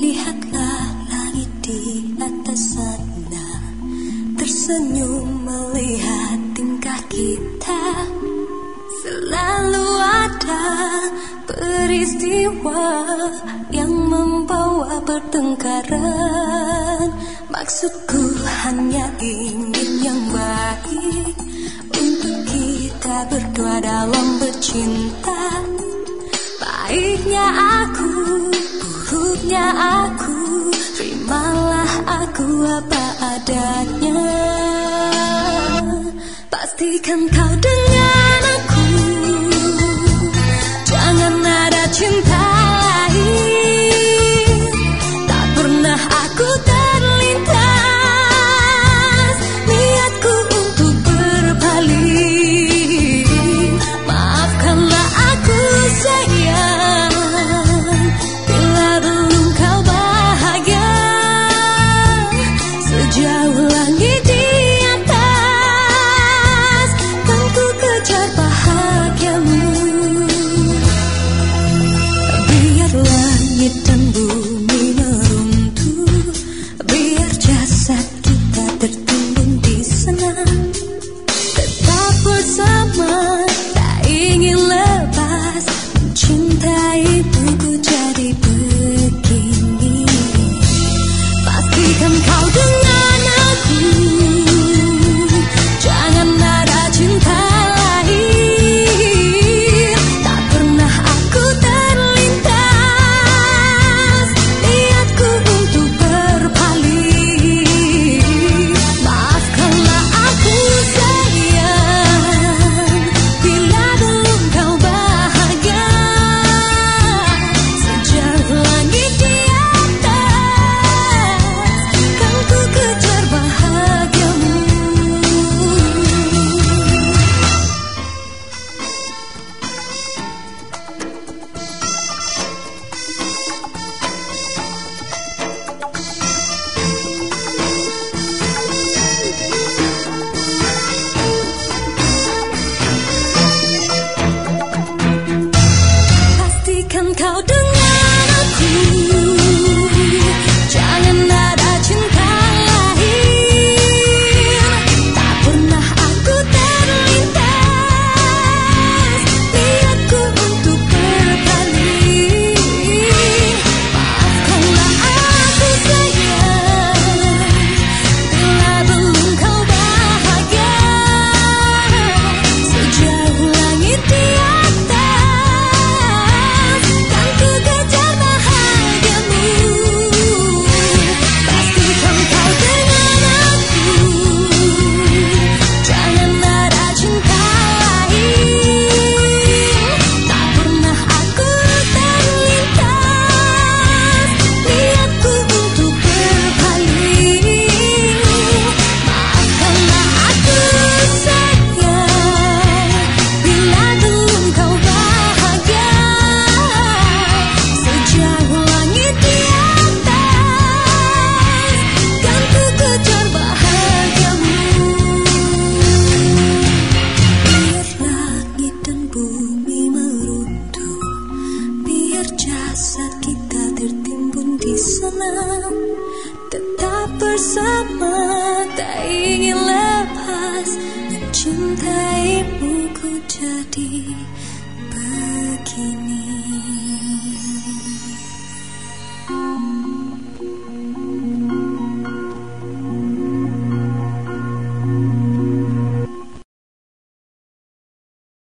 Lihatlah langit di atas sana. Tersenyum melihat tingkah kita. Selalu ada peristiwa Yang membawa pertengkaran. Maksudku hanya ingin Ada dalam bercinta Baiknya aku, buruknya aku Terimalah aku apa adanya. Pastikan kau senang Tetap bersama Tak ingin lepas Mencintaimu ku jadi.